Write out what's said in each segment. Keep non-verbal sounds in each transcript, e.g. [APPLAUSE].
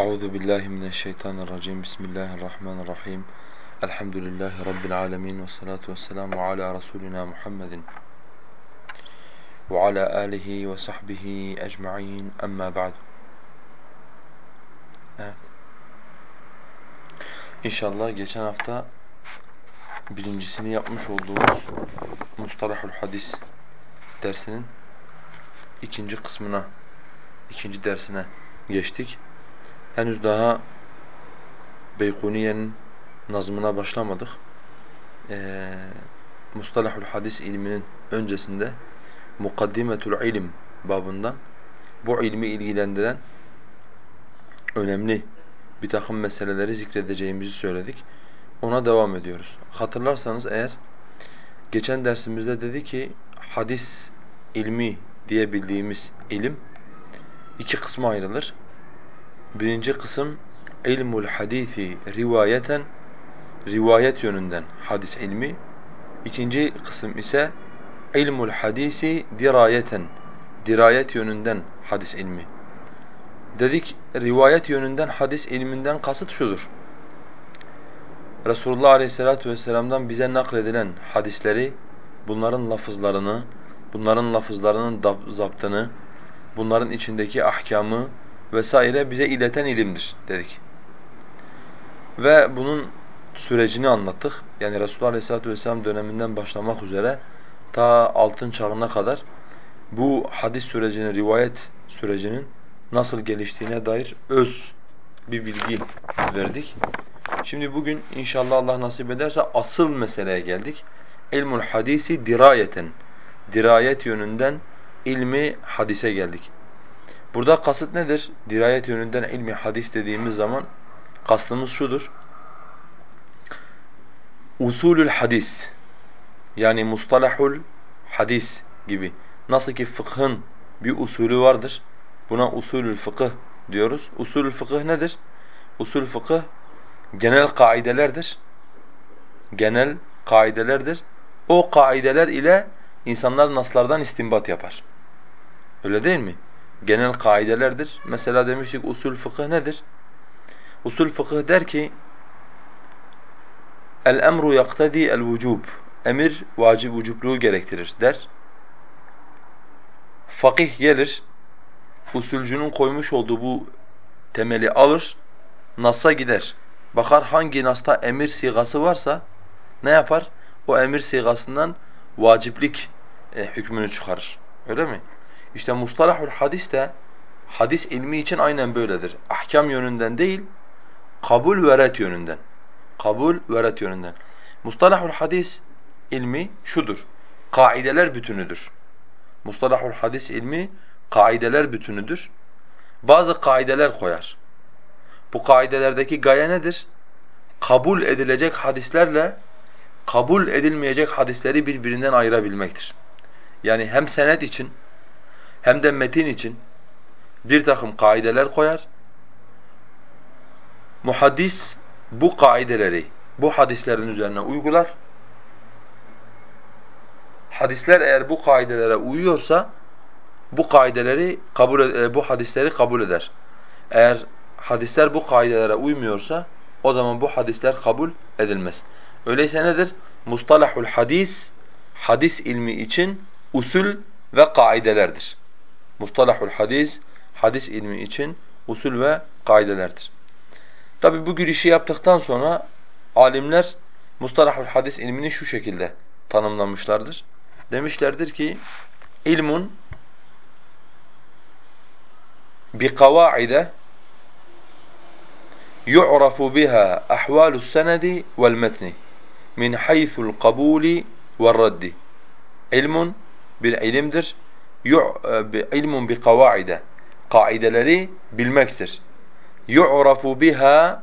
Euzu billahi mineşşeytanirracim. Bismillahirrahmanirrahim. Elhamdülillahi rabbil alamin ve salatu vesselamu ala rasulina Muhammedin ve ala alihi ve sahbihi ecmaîn. Amma ba'd. Evet. İnşallah geçen hafta birincisini yapmış olduğumuz Mustalahul Hadis dersinin ikinci kısmına, ikinci dersine geçtik. Henüz daha Beykuniye'nin nazmına başlamadık. Ee, Mustalahul Hadis ilminin öncesinde Mukaddimetul İlim babından bu ilmi ilgilendiren önemli bir takım meseleleri zikredeceğimizi söyledik. Ona devam ediyoruz. Hatırlarsanız eğer geçen dersimizde dedi ki hadis ilmi diye bildiğimiz ilim iki kısma ayrılır. Birinci kısım ilmul hadisi rivayeten rivayet yönünden hadis ilmi. İkinci kısım ise ilmul hadisi dirayeten dirayet yönünden hadis ilmi. Dedik rivayet yönünden hadis ilminden kasıt şudur. Resulullah Aleyhisselatü Vesselam'dan bize nakledilen hadisleri, bunların lafızlarını, bunların lafızlarının zaptını, bunların içindeki ahkamı vesaire bize ileten ilimdir dedik. Ve bunun sürecini anlattık. Yani Resulullah Aleyhisselatü Vesselam döneminden başlamak üzere ta altın çağına kadar bu hadis sürecinin, rivayet sürecinin nasıl geliştiğine dair öz bir bilgi verdik. Şimdi bugün inşallah Allah nasip ederse asıl meseleye geldik. İlmul hadisi dirayeten, dirayet yönünden ilmi hadise geldik. Burada kasıt nedir? Dirayet yönünden ilmi hadis dediğimiz zaman kastımız şudur. Usulül hadis yani mustalahul hadis gibi. Nasıl ki fıkhın bir usulü vardır. Buna usulül fıkıh diyoruz. Usulül fıkıh nedir? Usul fıkıh genel kaidelerdir. Genel kaidelerdir. O kaideler ile insanlar naslardan istinbat yapar. Öyle değil mi? Genel kaidelerdir. Mesela demiştik usul fıkıh nedir? Usul fıkıh der ki el emru yaktadi el vücub. Emir vacip vücubluğu gerektirir der. Fakih gelir usulcünün koymuş olduğu bu temeli alır, Nas'a gider. Bakar hangi Nas'ta emir sigası varsa ne yapar? O emir sigasından vaciplik e, hükmünü çıkarır. Öyle mi? İşte mustalahul hadis de hadis ilmi için aynen böyledir. Ahkam yönünden değil, kabul ve ret yönünden. Kabul ve ret yönünden. Mustalahul hadis ilmi şudur. Kaideler bütünüdür. Mustalahul hadis ilmi kaideler bütünüdür. Bazı kaideler koyar. Bu kaidelerdeki gaye nedir? Kabul edilecek hadislerle kabul edilmeyecek hadisleri birbirinden ayırabilmektir. Yani hem senet için hem de metin için bir takım kaideler koyar. Muhaddis bu kaideleri bu hadislerin üzerine uygular. Hadisler eğer bu kaidelere uyuyorsa bu kaideleri kabul e, bu hadisleri kabul eder. Eğer hadisler bu kaidelere uymuyorsa o zaman bu hadisler kabul edilmez. Öyleyse nedir? Mustalahul hadis hadis ilmi için usul ve kaidelerdir. Mustalahul hadis, hadis ilmi için usul ve kaidelerdir. Tabi bu girişi yaptıktan sonra alimler mustalahul hadis ilmini şu şekilde tanımlamışlardır. Demişlerdir ki ilmun bi kavaide yu'rafu biha ahvalus senedi vel metni min haythul kabuli ve'r raddi. İlmun bir ilimdir İlmun bi kavaide. Kaideleri bilmektir. Yu'rafu biha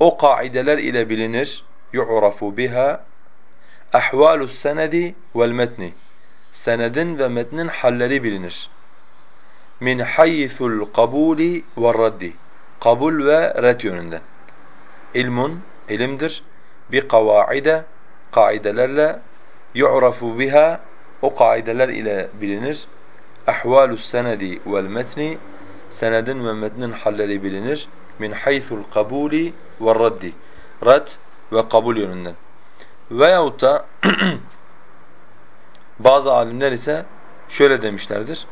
o kaideler ile bilinir. Yu'rafu biha ahvalus senedi vel metni. Senedin ve metnin halleri bilinir min haythul kabuli ve raddi. Kabul ve red yönünden. İlmun, ilimdir. Bir kavaide, kaidelerle yu'rafu biha, o kaideler ile bilinir. Senedi vel metni, senedin ve metnin halleri bilinir. min haythul kabuli ve raddi. Rad ve kabul yönünden. Veyahut da [CLEARS THROAT] bazı alimler ise şöyle demişlerdir.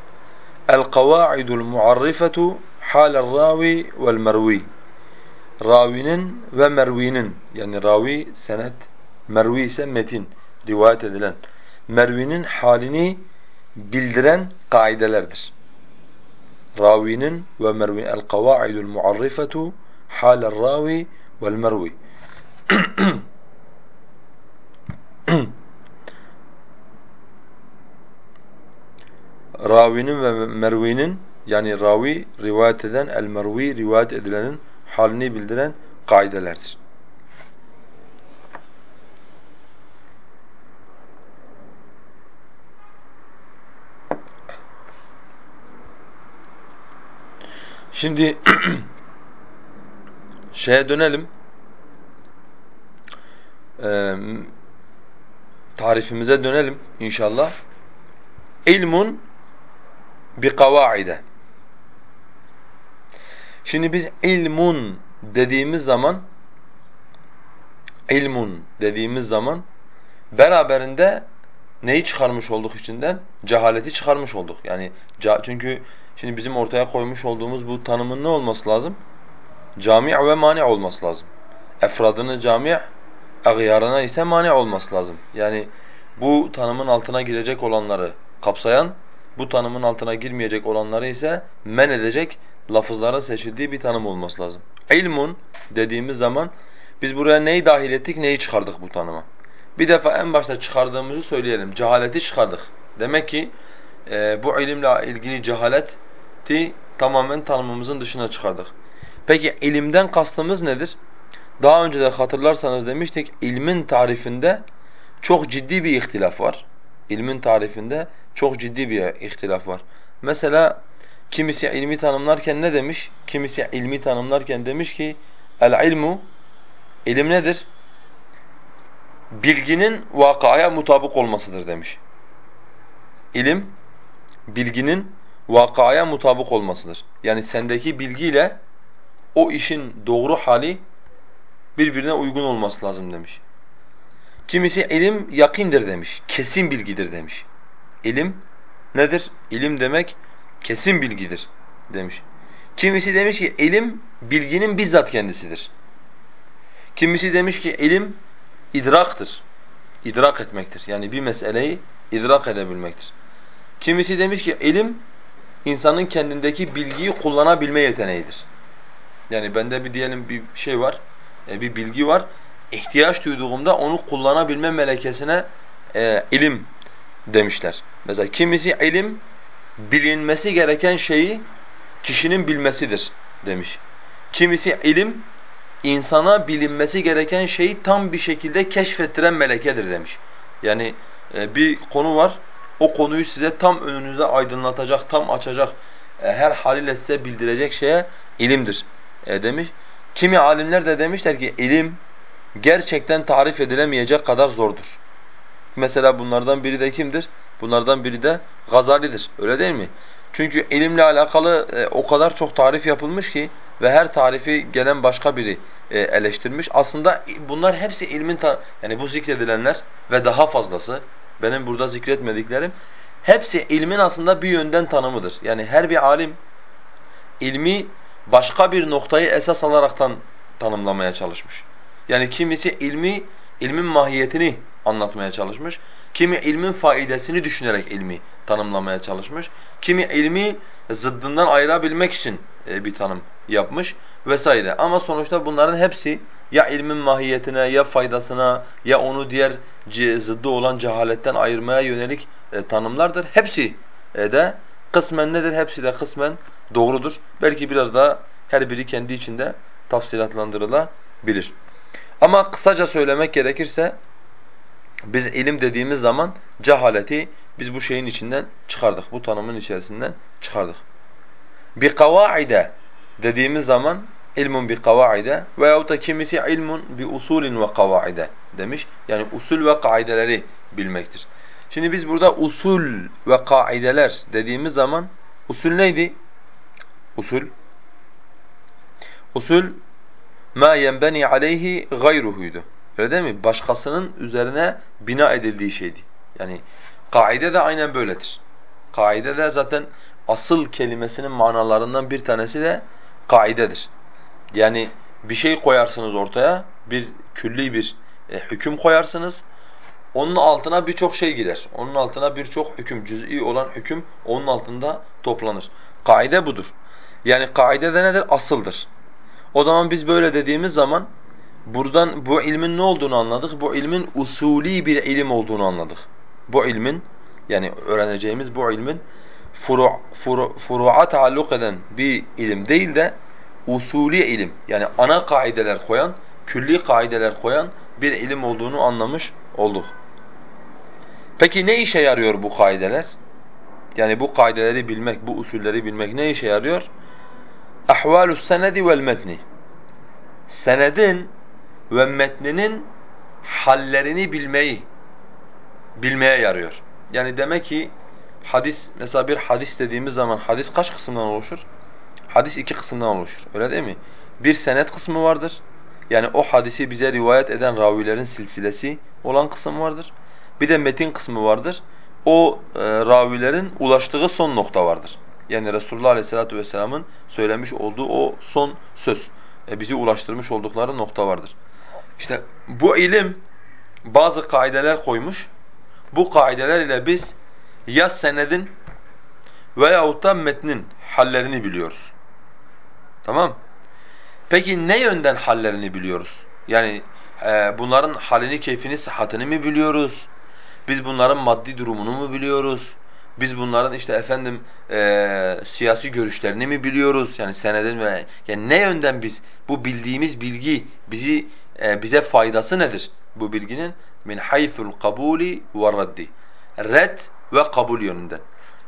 Muarrifetu halel ravi vel mervi. Ravinin ve mervinin yani ravi senet, mervi ise metin, rivayet edilen. Mervinin halini bildiren kaidelerdir. Ravinin ve mervi el-kavaidul muarrifetu halel ravi vel mervi. [CLEARS THROAT] ravinin ve mervinin yani ravi rivayet eden, el mervi rivayet edilenin halini bildiren kaidelerdir. Şimdi [CLEARS THROAT] şeye dönelim. Ee, tarifimize dönelim inşallah. İlmun bi kavaide. Şimdi biz ilmun dediğimiz zaman ilmun dediğimiz zaman beraberinde neyi çıkarmış olduk içinden? Cehaleti çıkarmış olduk. Yani çünkü şimdi bizim ortaya koymuş olduğumuz bu tanımın ne olması lazım? Cami' ve mani olması lazım. Efradını cami', agyarına ise mani olması lazım. Yani bu tanımın altına girecek olanları kapsayan bu tanımın altına girmeyecek olanları ise men edecek lafızların seçildiği bir tanım olması lazım. İlmun dediğimiz zaman biz buraya neyi dahil ettik, neyi çıkardık bu tanıma? Bir defa en başta çıkardığımızı söyleyelim. Cehaleti çıkardık. Demek ki e, bu ilimle ilgili cehaleti tamamen tanımımızın dışına çıkardık. Peki ilimden kastımız nedir? Daha önce de hatırlarsanız demiştik ilmin tarifinde çok ciddi bir ihtilaf var. İlmin tarifinde çok ciddi bir ihtilaf var. Mesela kimisi ilmi tanımlarken ne demiş? Kimisi ilmi tanımlarken demiş ki el ilmu ilim nedir? Bilginin vakaya mutabık olmasıdır demiş. İlim bilginin vakaya mutabık olmasıdır. Yani sendeki bilgiyle o işin doğru hali birbirine uygun olması lazım demiş. Kimisi ilim yakindir demiş, kesin bilgidir demiş. İlim nedir? İlim demek kesin bilgidir demiş. Kimisi demiş ki ilim bilginin bizzat kendisidir. Kimisi demiş ki ilim idraktır. İdrak etmektir. Yani bir meseleyi idrak edebilmektir. Kimisi demiş ki ilim insanın kendindeki bilgiyi kullanabilme yeteneğidir. Yani bende bir diyelim bir şey var, e, bir bilgi var. İhtiyaç duyduğumda onu kullanabilme melekesine e, ilim demişler. Mesela kimisi ilim bilinmesi gereken şeyi kişinin bilmesidir demiş. Kimisi ilim insana bilinmesi gereken şeyi tam bir şekilde keşfettiren melekedir demiş. Yani e, bir konu var, o konuyu size tam önünüzde aydınlatacak, tam açacak, e, her haliyle size bildirecek şeye ilimdir e, demiş. Kimi alimler de demişler ki ilim gerçekten tarif edilemeyecek kadar zordur. Mesela bunlardan biri de kimdir? Bunlardan biri de Gazali'dir. Öyle değil mi? Çünkü ilimle alakalı e, o kadar çok tarif yapılmış ki ve her tarifi gelen başka biri e, eleştirmiş. Aslında bunlar hepsi ilmin yani bu zikredilenler ve daha fazlası benim burada zikretmediklerim hepsi ilmin aslında bir yönden tanımıdır. Yani her bir alim ilmi başka bir noktayı esas alaraktan tanımlamaya çalışmış. Yani kimisi ilmi ilmin mahiyetini anlatmaya çalışmış. Kimi ilmin faidesini düşünerek ilmi tanımlamaya çalışmış. Kimi ilmi zıddından ayırabilmek için e, bir tanım yapmış vesaire. Ama sonuçta bunların hepsi ya ilmin mahiyetine ya faydasına ya onu diğer zıddı olan cehaletten ayırmaya yönelik e, tanımlardır. Hepsi e, de kısmen nedir? Hepsi de kısmen doğrudur. Belki biraz daha her biri kendi içinde tafsilatlandırılabilir. Ama kısaca söylemek gerekirse biz ilim dediğimiz zaman cehaleti biz bu şeyin içinden çıkardık. Bu tanımın içerisinden çıkardık. Bir kavaide dediğimiz zaman ilmun bi kavaide veyahut da kimisi ilmun bi usulin ve kavaide demiş. Yani usul ve kaideleri bilmektir. Şimdi biz burada usul ve kaideler dediğimiz zaman usul neydi? Usul Usul ma yenbeni aleyhi gayruhuydu. Öyle değil mi? Başkasının üzerine bina edildiği şeydi. Yani kaide de aynen böyledir. Kaide de zaten asıl kelimesinin manalarından bir tanesi de kaidedir. Yani bir şey koyarsınız ortaya, bir külli bir e, hüküm koyarsınız. Onun altına birçok şey girer. Onun altına birçok hüküm, cüz'i olan hüküm onun altında toplanır. Kaide budur. Yani kaide de nedir? Asıldır. O zaman biz böyle dediğimiz zaman buradan bu ilmin ne olduğunu anladık. Bu ilmin usulî bir ilim olduğunu anladık. Bu ilmin yani öğreneceğimiz bu ilmin furu, furu, taalluk eden bir ilim değil de usulî ilim yani ana kaideler koyan, külli kaideler koyan bir ilim olduğunu anlamış olduk. Peki ne işe yarıyor bu kaideler? Yani bu kaideleri bilmek, bu usulleri bilmek ne işe yarıyor? Senedi vel metni. Senedin ve metninin hallerini bilmeyi bilmeye yarıyor. Yani demek ki hadis mesela bir hadis dediğimiz zaman hadis kaç kısımdan oluşur? Hadis iki kısımdan oluşur. Öyle değil mi? Bir senet kısmı vardır. Yani o hadisi bize rivayet eden ravilerin silsilesi olan kısım vardır. Bir de metin kısmı vardır. O e, ravilerin ulaştığı son nokta vardır. Yani Resulullah Aleyhisselatü Vesselam'ın söylemiş olduğu o son söz. E, bizi ulaştırmış oldukları nokta vardır. İşte bu ilim bazı kaideler koymuş. Bu kaideler ile biz ya senedin veyahut da metnin hallerini biliyoruz. Tamam Peki ne yönden hallerini biliyoruz? Yani e, bunların halini, keyfini, sıhhatini mi biliyoruz? Biz bunların maddi durumunu mu biliyoruz? Biz bunların işte efendim e, siyasi görüşlerini mi biliyoruz? Yani senedin ve yani ne yönden biz bu bildiğimiz bilgi bizi e, bize faydası nedir bu bilginin? Min haythul kabuli ve raddi. Red ve kabul yönünden.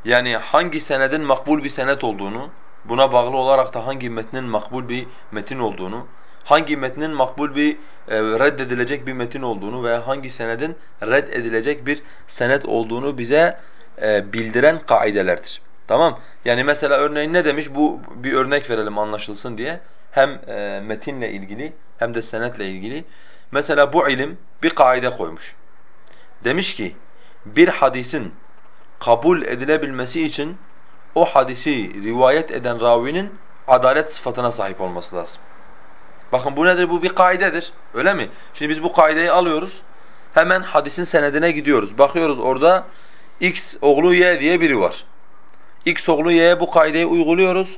Yani hangi senedin makbul bir senet olduğunu, buna bağlı olarak da hangi metnin makbul bir metin olduğunu, hangi metnin makbul bir e, reddedilecek bir metin olduğunu veya hangi senedin reddedilecek bir senet olduğunu bize e, bildiren kaidelerdir. Tamam? Yani mesela örneğin ne demiş? Bu bir örnek verelim anlaşılsın diye. Hem e, metinle ilgili hem de senetle ilgili. Mesela bu ilim bir kaide koymuş. Demiş ki bir hadisin kabul edilebilmesi için o hadisi rivayet eden ravinin adalet sıfatına sahip olması lazım. Bakın bu nedir? Bu bir kaidedir. Öyle mi? Şimdi biz bu kaideyi alıyoruz. Hemen hadisin senedine gidiyoruz. Bakıyoruz orada X oğlu Y diye biri var. X oğlu Y'ye bu kaideyi uyguluyoruz.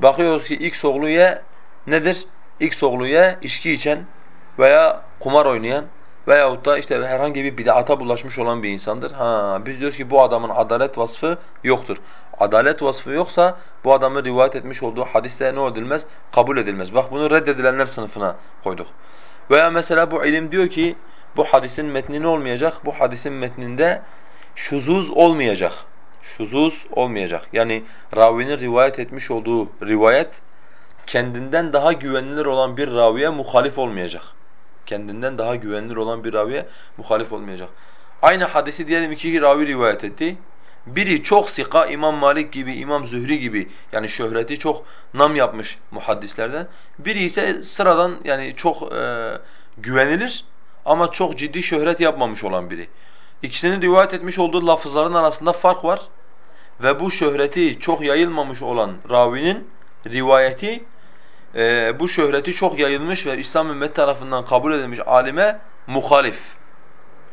Bakıyoruz ki X oğlu Y nedir? X oğlu Y içki içen veya kumar oynayan veyahut da işte herhangi bir bid'ata bulaşmış olan bir insandır. Ha, biz diyoruz ki bu adamın adalet vasfı yoktur. Adalet vasfı yoksa bu adamın rivayet etmiş olduğu hadiste ne edilmez? Kabul edilmez. Bak bunu reddedilenler sınıfına koyduk. Veya mesela bu ilim diyor ki bu hadisin metni ne olmayacak? Bu hadisin metninde şuzuz olmayacak. Şuzuz olmayacak. Yani ravinin rivayet etmiş olduğu rivayet kendinden daha güvenilir olan bir raviye muhalif olmayacak kendinden daha güvenilir olan bir raviye muhalif olmayacak. Aynı hadisi diyelim iki ravi rivayet etti. Biri çok sika İmam Malik gibi, İmam Zühri gibi yani şöhreti çok nam yapmış muhaddislerden. Biri ise sıradan yani çok e, güvenilir ama çok ciddi şöhret yapmamış olan biri. İkisinin rivayet etmiş olduğu lafızların arasında fark var ve bu şöhreti çok yayılmamış olan ravinin rivayeti e, bu şöhreti çok yayılmış ve İslam ümmet tarafından kabul edilmiş alime muhalif.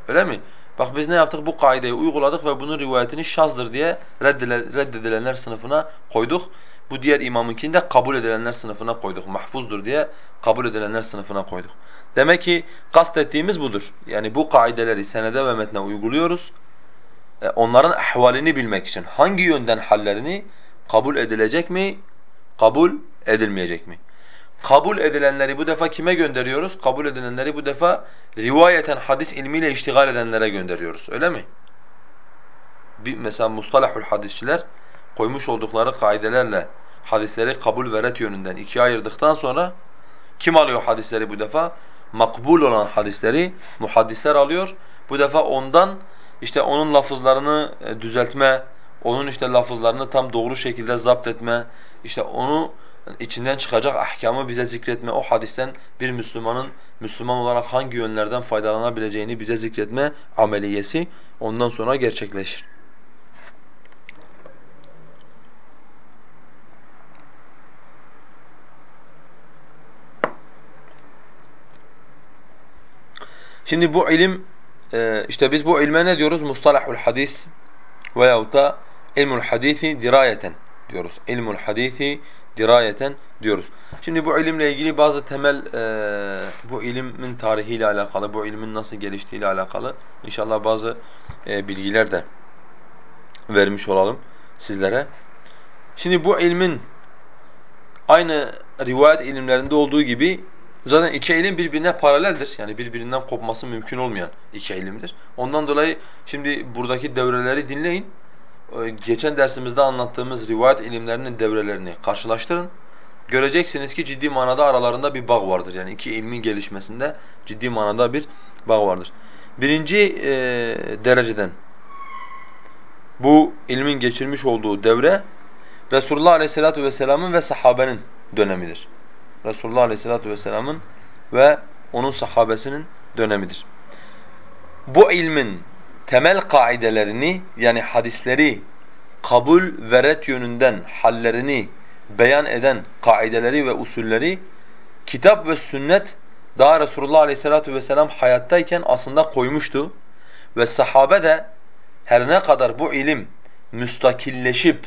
Öyle mi? Bak biz ne yaptık? Bu kaideyi uyguladık ve bunun rivayetini şazdır diye reddedilenler sınıfına koyduk. Bu diğer imamınkini de kabul edilenler sınıfına koyduk. Mahfuzdur diye kabul edilenler sınıfına koyduk. Demek ki kastettiğimiz budur. Yani bu kaideleri senede ve metne uyguluyoruz. E, onların ahvalini bilmek için hangi yönden hallerini kabul edilecek mi, kabul edilmeyecek mi? Kabul edilenleri bu defa kime gönderiyoruz? Kabul edilenleri bu defa rivayeten hadis ilmiyle iştigal edenlere gönderiyoruz. Öyle mi? Bir, mesela mustalahul hadisçiler koymuş oldukları kaidelerle hadisleri kabul ve ret yönünden ikiye ayırdıktan sonra kim alıyor hadisleri bu defa? Makbul olan hadisleri muhaddisler alıyor. Bu defa ondan işte onun lafızlarını e, düzeltme, onun işte lafızlarını tam doğru şekilde zapt etme, işte onu içinden çıkacak ahkamı bize zikretme, o hadisten bir Müslümanın Müslüman olarak hangi yönlerden faydalanabileceğini bize zikretme ameliyesi ondan sonra gerçekleşir. Şimdi bu ilim, e, işte biz bu ilme ne diyoruz? Mustalahul hadis veyahut da ilmul hadisi dirayeten diyoruz. İlmul hadisi dirayeten diyoruz. Şimdi bu ilimle ilgili bazı temel e, bu ilimin tarihiyle alakalı, bu ilmin nasıl geliştiğiyle alakalı inşallah bazı e, bilgiler de vermiş olalım sizlere. Şimdi bu ilmin aynı rivayet ilimlerinde olduğu gibi zaten iki ilim birbirine paraleldir. Yani birbirinden kopması mümkün olmayan iki ilimdir. Ondan dolayı şimdi buradaki devreleri dinleyin. Ee, geçen dersimizde anlattığımız rivayet ilimlerinin devrelerini karşılaştırın. Göreceksiniz ki ciddi manada aralarında bir bağ vardır. Yani iki ilmin gelişmesinde ciddi manada bir bağ vardır. Birinci e, dereceden bu ilmin geçirmiş olduğu devre Resulullah Aleyhisselatü Vesselam'ın ve sahabenin dönemidir. Resulullah Aleyhisselatü Vesselam'ın ve onun sahabesinin dönemidir. Bu ilmin temel kaidelerini yani hadisleri kabul ve ret yönünden hallerini beyan eden kaideleri ve usulleri kitap ve sünnet daha Resulullah Aleyhisselatü Vesselam hayattayken aslında koymuştu. Ve sahabe de her ne kadar bu ilim müstakilleşip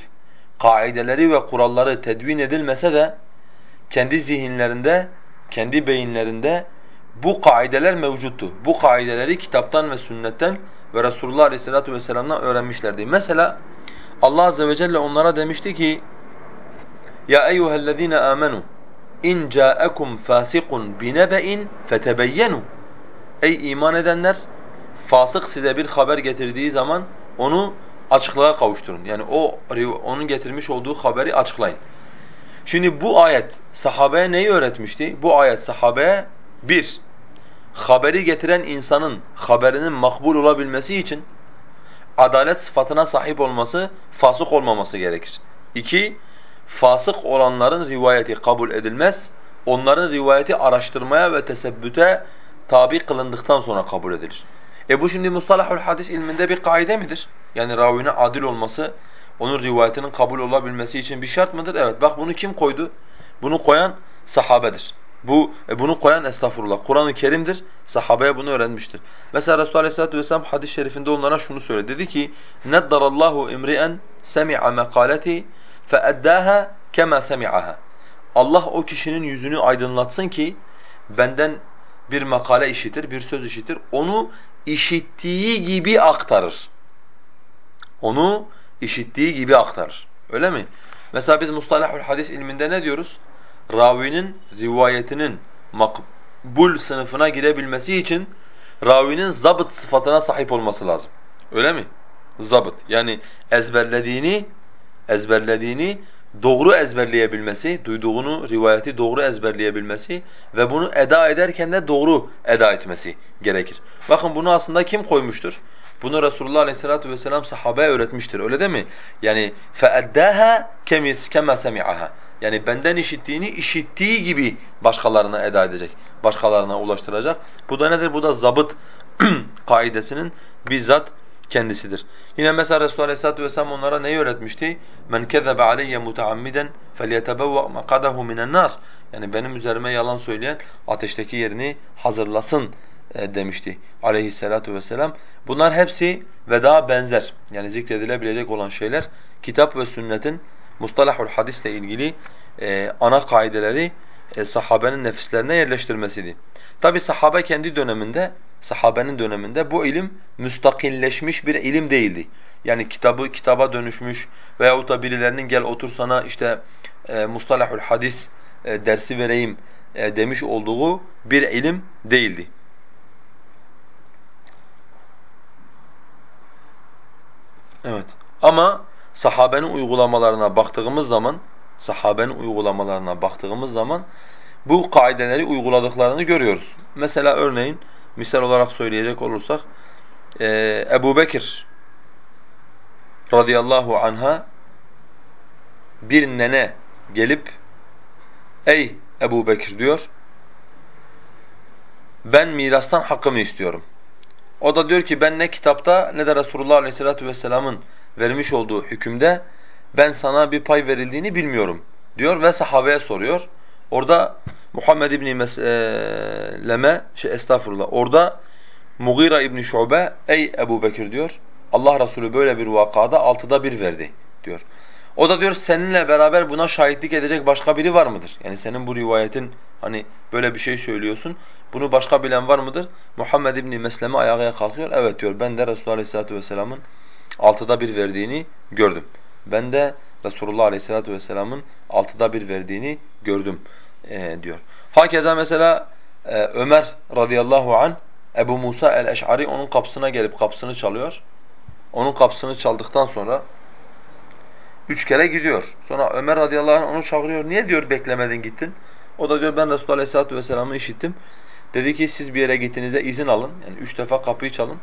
kaideleri ve kuralları tedvin edilmese de kendi zihinlerinde, kendi beyinlerinde bu kaideler mevcuttu. Bu kaideleri kitaptan ve sünnetten ve Resulullah Aleyhisselatü Vesselam'dan öğrenmişlerdi. Mesela Allah Azze ve Celle onlara demişti ki Ya eyyühellezine amenu in ca'akum fasiqun binebe'in fetebeyyenu Ey iman edenler fasık size bir haber getirdiği zaman onu açıklığa kavuşturun. Yani o onun getirmiş olduğu haberi açıklayın. Şimdi bu ayet sahabeye neyi öğretmişti? Bu ayet sahabeye bir, haberi getiren insanın haberinin makbul olabilmesi için adalet sıfatına sahip olması, fasık olmaması gerekir. İki, fasık olanların rivayeti kabul edilmez, onların rivayeti araştırmaya ve tesebbüte tabi kılındıktan sonra kabul edilir. E bu şimdi mustalahul hadis ilminde bir kaide midir? Yani ravine adil olması, onun rivayetinin kabul olabilmesi için bir şart mıdır? Evet. Bak bunu kim koydu? Bunu koyan sahabedir. Bu e, bunu koyan estağfurullah. Kur'an-ı Kerim'dir. Sahabeye bunu öğrenmiştir. Mesela Resulullah Aleyhisselatü Vesselam hadis-i şerifinde onlara şunu söyledi. Dedi ki: "Neddarallahu imri'en semi'a maqalati fe'addaha kema semi'aha." Allah o kişinin yüzünü aydınlatsın ki benden bir makale işitir, bir söz işitir. Onu işittiği gibi aktarır. Onu işittiği gibi aktarır. Öyle mi? Mesela biz mustalahul hadis ilminde ne diyoruz? Ravinin rivayetinin makbul sınıfına girebilmesi için ravinin zabıt sıfatına sahip olması lazım. Öyle mi? Zabıt. Yani ezberlediğini ezberlediğini doğru ezberleyebilmesi, duyduğunu, rivayeti doğru ezberleyebilmesi ve bunu eda ederken de doğru eda etmesi gerekir. Bakın bunu aslında kim koymuştur? Bunu Resulullah Aleyhissalatu vesselam sahabeye öğretmiştir. Öyle değil mi? Yani feeddaha kemis kema semi'aha. Yani benden işittiğini işittiği gibi başkalarına eda edecek, başkalarına ulaştıracak. Bu da nedir? Bu da zabıt [CLEARS THROAT] kaidesinin bizzat kendisidir. Yine mesela Resulullah Aleyhissalatu vesselam onlara neyi öğretmişti? Men kezebe aleyye mutaammiden felyetebevve makadahu minen nar. Yani benim üzerime yalan söyleyen ateşteki yerini hazırlasın demişti aleyhissalatu vesselam. Bunlar hepsi ve daha benzer yani zikredilebilecek olan şeyler kitap ve sünnetin mustalahul hadisle ilgili e, ana kaideleri e, sahabenin nefislerine yerleştirmesiydi. Tabi sahabe kendi döneminde, sahabenin döneminde bu ilim müstakilleşmiş bir ilim değildi. Yani kitabı kitaba dönüşmüş veyahut da birilerinin gel otur sana işte e, mustalahul hadis e, dersi vereyim e, demiş olduğu bir ilim değildi. Evet. Ama sahabenin uygulamalarına baktığımız zaman, sahabenin uygulamalarına baktığımız zaman bu kaideleri uyguladıklarını görüyoruz. Mesela örneğin misal olarak söyleyecek olursak e, Ebu Bekir radıyallahu anha bir nene gelip Ey Ebu Bekir diyor, ben mirastan hakkımı istiyorum. O da diyor ki ben ne kitapta ne de Resulullah Aleyhisselatü Vesselam'ın vermiş olduğu hükümde ben sana bir pay verildiğini bilmiyorum diyor ve sahabeye soruyor. Orada Muhammed İbni Mesleme, şey estağfurullah, orada Mughira İbni Şube, ey Ebu Bekir diyor, Allah Resulü böyle bir vakada altıda bir verdi diyor. O da diyor seninle beraber buna şahitlik edecek başka biri var mıdır? Yani senin bu rivayetin hani böyle bir şey söylüyorsun. Bunu başka bilen var mıdır? Muhammed İbni Mesleme ayağa kalkıyor. Evet diyor ben de Resulullah Aleyhisselatü Vesselam'ın altıda bir verdiğini gördüm. Ben de Resulullah Aleyhisselatü Vesselam'ın altıda bir verdiğini gördüm e, diyor. Hakeza mesela e, Ömer radıyallahu an Ebu Musa el-Eş'ari onun kapısına gelip kapısını çalıyor. Onun kapısını çaldıktan sonra üç kere gidiyor. Sonra Ömer radıyallahu anh onu çağırıyor. Niye diyor beklemedin gittin? O da diyor ben Resulullah aleyhissalatu vesselam'ı işittim. Dedi ki siz bir yere gittiğinizde izin alın. Yani üç defa kapıyı çalın.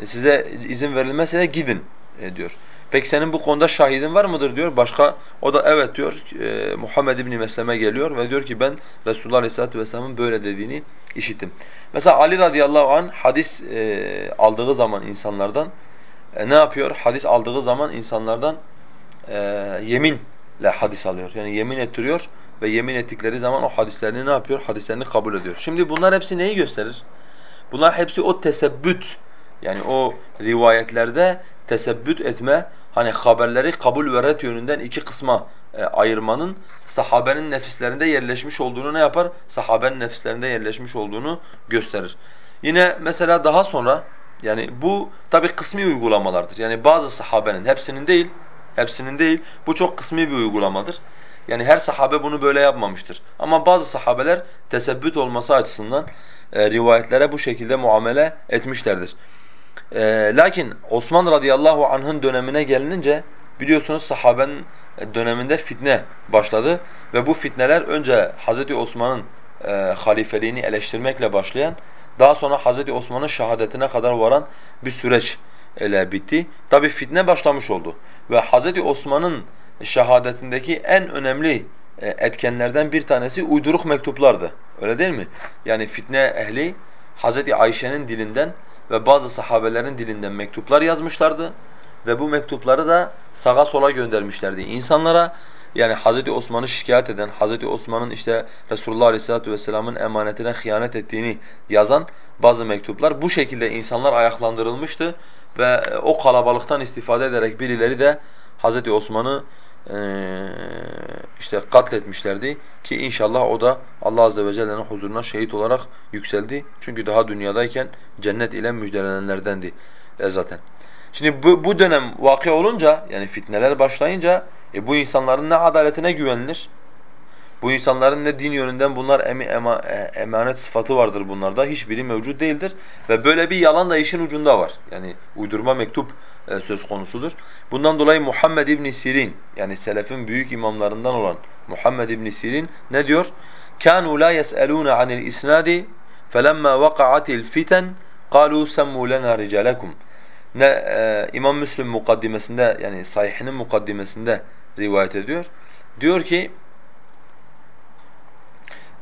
E, size izin verilmezse de gidin e, diyor. Peki senin bu konuda şahidin var mıdır diyor. Başka o da evet diyor. E, Muhammed İbni Mesleme geliyor ve diyor ki ben Resulullah Aleyhisselatü Vesselam'ın böyle dediğini işittim. Mesela Ali radıyallahu an hadis aldığı zaman insanlardan ne yapıyor? Hadis aldığı zaman insanlardan yeminle hadis alıyor. Yani yemin ettiriyor ve yemin ettikleri zaman o hadislerini ne yapıyor? Hadislerini kabul ediyor. Şimdi bunlar hepsi neyi gösterir? Bunlar hepsi o tesebbüt yani o rivayetlerde tesebbüt etme, hani haberleri kabul ve red yönünden iki kısma e, ayırmanın sahabenin nefislerinde yerleşmiş olduğunu ne yapar? Sahabenin nefislerinde yerleşmiş olduğunu gösterir. Yine mesela daha sonra yani bu tabi kısmi uygulamalardır. Yani bazı sahabenin hepsinin değil, hepsinin değil. Bu çok kısmi bir uygulamadır. Yani her sahabe bunu böyle yapmamıştır. Ama bazı sahabeler tesebbüt olması açısından e, rivayetlere bu şekilde muamele etmişlerdir. E, lakin Osman radıyallahu anh'ın dönemine gelinince biliyorsunuz sahabenin döneminde fitne başladı ve bu fitneler önce Hazreti Osman'ın e, halifeliğini eleştirmekle başlayan daha sonra Hazreti Osman'ın şehadetine kadar varan bir süreç ile bitti. Tabi fitne başlamış oldu ve Hazreti Osman'ın şehadetindeki en önemli e, etkenlerden bir tanesi uyduruk mektuplardı. Öyle değil mi? Yani fitne ehli Hazreti Ayşe'nin dilinden ve bazı sahabelerin dilinden mektuplar yazmışlardı ve bu mektupları da sağa sola göndermişlerdi insanlara. Yani Hazreti Osman'ı şikayet eden, Hazreti Osman'ın işte Resulullah Aleyhisselatü Vesselam'ın emanetine hıyanet ettiğini yazan bazı mektuplar bu şekilde insanlar ayaklandırılmıştı ve o kalabalıktan istifade ederek birileri de Hazreti Osman'ı işte katletmişlerdi ki inşallah o da Allah azze ve celle'nin huzuruna şehit olarak yükseldi. Çünkü daha dünyadayken cennet ile müjdelenenlerdendi e zaten. Şimdi bu, bu dönem vakı olunca yani fitneler başlayınca e bu insanların ne adaletine güvenilir? Bu insanların ne din yönünden bunlar emi, ema, e, emanet sıfatı vardır bunlarda hiçbiri mevcut değildir ve böyle bir yalan da işin ucunda var. Yani uydurma mektup e, söz konusudur. Bundan dolayı Muhammed İbn Sirin yani selefin büyük imamlarından olan Muhammed İbn Sirin ne diyor? Kanu la yes'elûne anil isnadi felemma vaka'atil fiten kalu semmu lena ricalakum. Ne e, İmam Müslim mukaddimesinde yani sahihinin mukaddimesinde rivayet ediyor. Diyor ki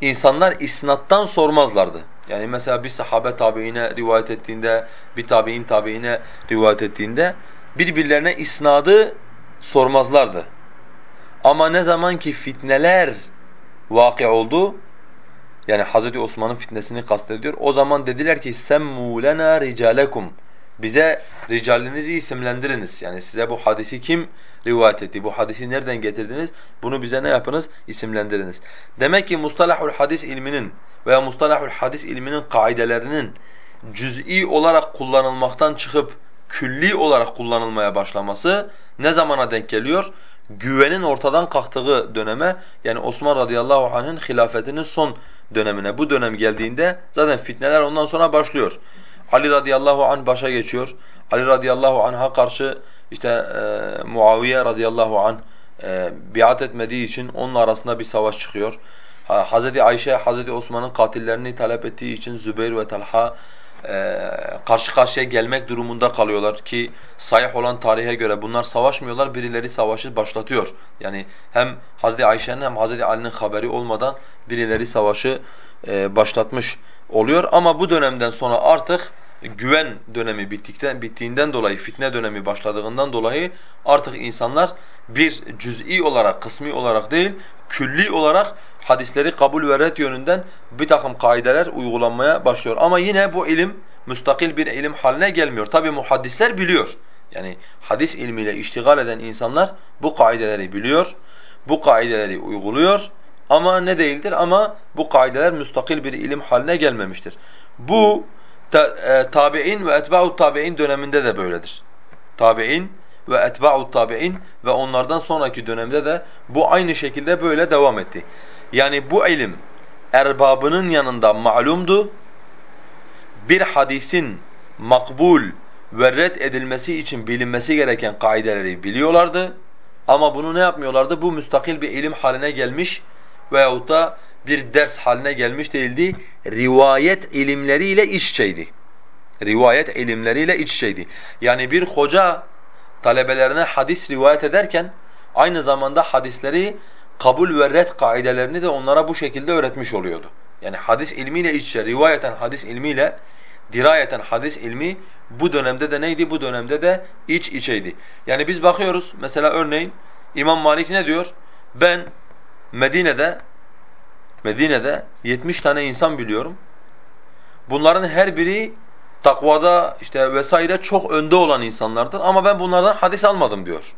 insanlar isnattan sormazlardı. Yani mesela bir sahabe tabiine rivayet ettiğinde, bir tabiin tabiine rivayet ettiğinde birbirlerine isnadı sormazlardı. Ama ne zaman ki fitneler vakı oldu, yani Hazreti Osman'ın fitnesini kastediyor. O zaman dediler ki semmu lena ricalekum. Bize ricalinizi isimlendiriniz. Yani size bu hadisi kim rivayet etti? Bu hadisi nereden getirdiniz? Bunu bize ne yapınız? İsimlendiriniz. Demek ki mustalahul hadis ilminin veya mustalahul hadis ilminin kaidelerinin cüz'i olarak kullanılmaktan çıkıp külli olarak kullanılmaya başlaması ne zamana denk geliyor? Güvenin ortadan kalktığı döneme yani Osman radıyallahu anh'ın hilafetinin son dönemine bu dönem geldiğinde zaten fitneler ondan sonra başlıyor. Ali radıyallahu anh başa geçiyor. Ali radıyallahu anh'a karşı işte e, Muaviye radıyallahu anh e, biat etmediği için onun arasında bir savaş çıkıyor. Hazreti Ayşe Hazreti Osman'ın katillerini talep ettiği için Zübeyir ve Talha e, karşı karşıya gelmek durumunda kalıyorlar ki sahih olan tarihe göre bunlar savaşmıyorlar, birileri savaşı başlatıyor. Yani hem Hazreti Ayşe'nin hem Hazreti Ali'nin haberi olmadan birileri savaşı e, başlatmış oluyor. Ama bu dönemden sonra artık güven dönemi bittikten bittiğinden dolayı fitne dönemi başladığından dolayı artık insanlar bir cüz'i olarak, kısmi olarak değil, külli olarak hadisleri kabul ve red yönünden bir takım kaideler uygulanmaya başlıyor. Ama yine bu ilim müstakil bir ilim haline gelmiyor. Tabi muhaddisler biliyor. Yani hadis ilmiyle iştigal eden insanlar bu kaideleri biliyor, bu kaideleri uyguluyor ama ne değildir? Ama bu kaideler müstakil bir ilim haline gelmemiştir. Bu ta, e, tabi'in ve etba'ut tabi'in döneminde de böyledir. Tabi'in ve etba'ut tabi'in ve onlardan sonraki dönemde de bu aynı şekilde böyle devam etti. Yani bu ilim erbabının yanında malumdu. Bir hadisin makbul ve red edilmesi için bilinmesi gereken kaideleri biliyorlardı. Ama bunu ne yapmıyorlardı? Bu müstakil bir ilim haline gelmiş veyahut da bir ders haline gelmiş değildi. Rivayet ilimleriyle iç içeydi. Rivayet ilimleriyle iç içeydi. Yani bir hoca talebelerine hadis rivayet ederken aynı zamanda hadisleri kabul ve red kaidelerini de onlara bu şekilde öğretmiş oluyordu. Yani hadis ilmiyle iç içe, rivayeten hadis ilmiyle dirayeten hadis ilmi bu dönemde de neydi? Bu dönemde de iç içeydi. Yani biz bakıyoruz mesela örneğin İmam Malik ne diyor? Ben Medine'de Medine'de 70 tane insan biliyorum. Bunların her biri takvada işte vesaire çok önde olan insanlardır ama ben bunlardan hadis almadım diyor.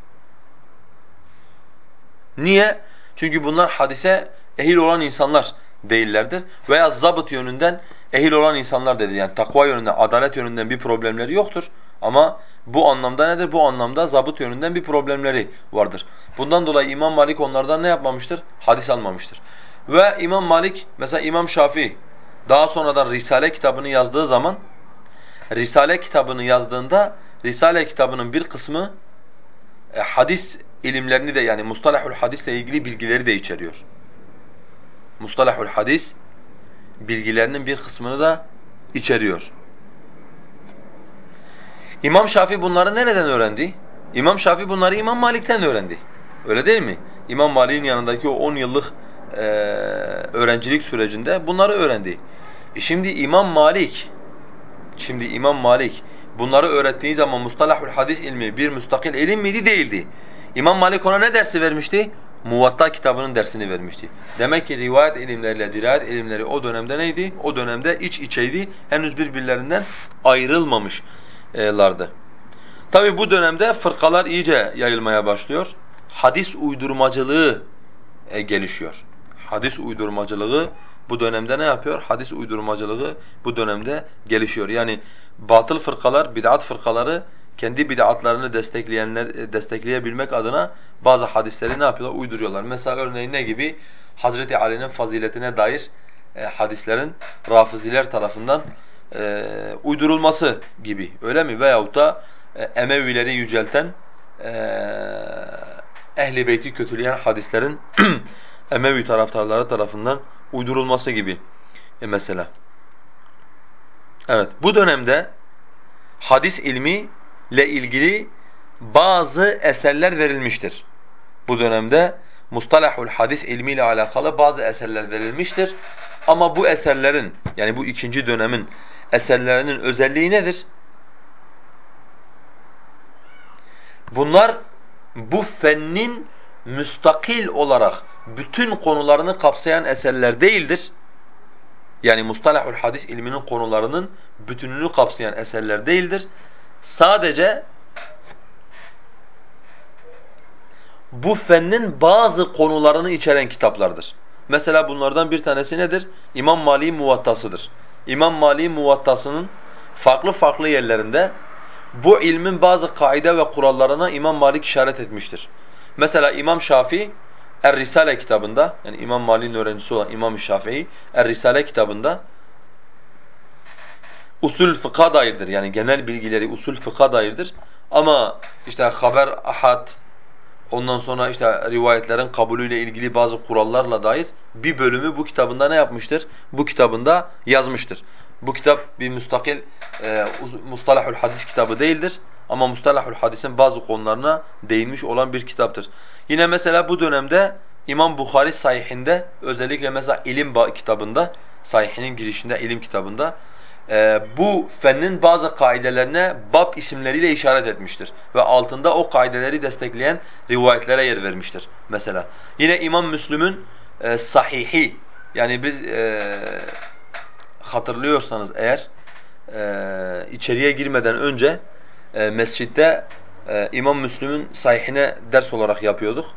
Niye? Çünkü bunlar hadise ehil olan insanlar değillerdir veya zabıt yönünden ehil olan insanlar dedi. Yani takva yönünden, adalet yönünden bir problemleri yoktur. Ama bu anlamda nedir? Bu anlamda zabıt yönünden bir problemleri vardır. Bundan dolayı İmam Malik onlardan ne yapmamıştır? Hadis almamıştır. Ve İmam Malik, mesela İmam Şafii daha sonradan Risale kitabını yazdığı zaman Risale kitabını yazdığında Risale kitabının bir kısmı e, hadis ilimlerini de yani mustalahul hadisle ilgili bilgileri de içeriyor. Mustalahul hadis bilgilerinin bir kısmını da içeriyor. İmam Şafii bunları nereden öğrendi? İmam Şafii bunları İmam Malik'ten öğrendi. Öyle değil mi? İmam Malik'in yanındaki o 10 yıllık e, öğrencilik sürecinde bunları öğrendi. E şimdi İmam Malik, şimdi İmam Malik bunları öğrettiği zaman mustalahul hadis ilmi bir müstakil ilim miydi? Değildi. İmam Malik ona ne dersi vermişti? Muvatta kitabının dersini vermişti. Demek ki rivayet ilimleriyle dirayet ilimleri o dönemde neydi? O dönemde iç içeydi. Henüz birbirlerinden ayrılmamışlardı. Tabi bu dönemde fırkalar iyice yayılmaya başlıyor. Hadis uydurmacılığı e, gelişiyor. Hadis uydurmacılığı bu dönemde ne yapıyor? Hadis uydurmacılığı bu dönemde gelişiyor. Yani batıl fırkalar, bid'at fırkaları kendi bid'atlarını destekleyenler e, destekleyebilmek adına bazı hadisleri ne yapıyorlar? Uyduruyorlar. Mesela örneğin ne gibi? Hazreti Ali'nin faziletine dair e, hadislerin Rafiziler tarafından e, uydurulması gibi. Öyle mi? Veyahut da e, Emevileri yücelten e, Ehli Beyti kötüleyen hadislerin [CLEARS THROAT] Emevi taraftarları tarafından uydurulması gibi e mesela. Evet, bu dönemde hadis ilmi ile ilgili bazı eserler verilmiştir. Bu dönemde mustalahul hadis ilmiyle alakalı bazı eserler verilmiştir. Ama bu eserlerin yani bu ikinci dönemin eserlerinin özelliği nedir? Bunlar bu fennin müstakil olarak bütün konularını kapsayan eserler değildir. Yani mustalahul hadis ilminin konularının bütününü kapsayan eserler değildir sadece bu fennin bazı konularını içeren kitaplardır. Mesela bunlardan bir tanesi nedir? İmam Malik'in Muvattası'dır. İmam Malik'in Muvattası'nın farklı farklı yerlerinde bu ilmin bazı kaide ve kurallarına İmam Malik işaret etmiştir. Mesela İmam Şafii Er-Risale kitabında yani İmam Malik'in öğrencisi olan İmam Şafii Er-Risale kitabında usul fıkha dairdir. Yani genel bilgileri usul fıkha dairdir. Ama işte haber ahad, ondan sonra işte rivayetlerin kabulüyle ilgili bazı kurallarla dair bir bölümü bu kitabında ne yapmıştır? Bu kitabında yazmıştır. Bu kitap bir müstakil e, mustalahul hadis kitabı değildir ama mustalahul hadisin bazı konularına değinmiş olan bir kitaptır. Yine mesela bu dönemde İmam Bukhari sahihinde özellikle mesela ilim kitabında, sahihinin girişinde ilim kitabında e, bu fennin bazı kaidelerine bab isimleriyle işaret etmiştir ve altında o kaideleri destekleyen rivayetlere yer vermiştir mesela. Yine İmam Müslüm'ün e, sahihi yani biz e, hatırlıyorsanız eğer e, içeriye girmeden önce e, mescitte e, İmam Müslüm'ün sahihine ders olarak yapıyorduk.